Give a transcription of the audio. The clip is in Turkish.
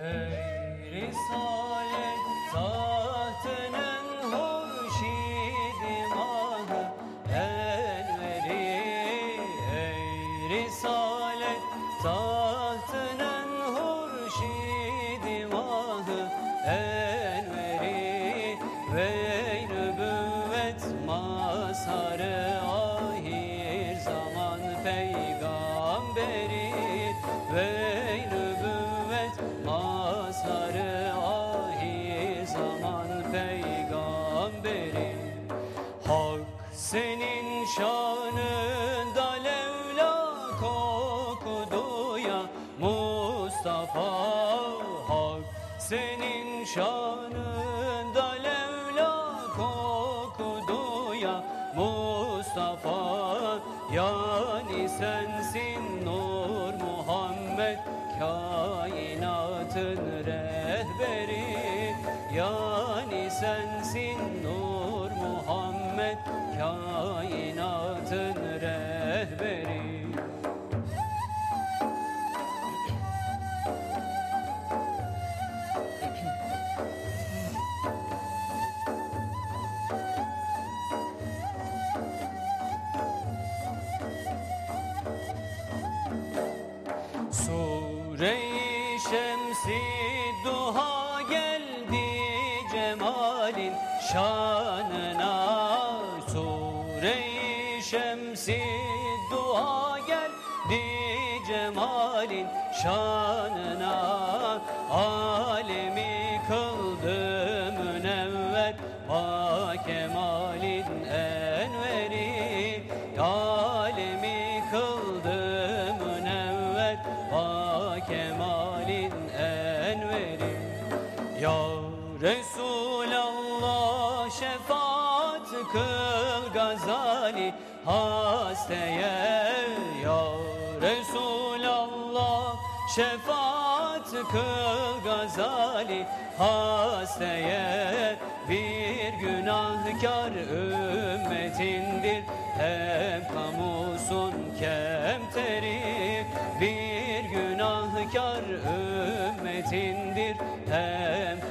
Hey, sor. Senin şanında levla kokudu ya Mustafa Hak. Senin şanında levla kokudu ya Mustafa Yani sensin Nur Muhammed kainatın rehberi. Yani sensin Sure-i Şemsi duha geldi cemalin şanına. Sure-i Şemsi duha geldi cemalin şanına. Alemi kıldı münevver va kemalin enveri Resulallah şefaat kıl gazali hasteye Ya Resulallah şefaat kıl gazali hasteye Bir günahkar ümmetindir. Hem kamusun kemteri Bir günahkar ümmetindir. Hem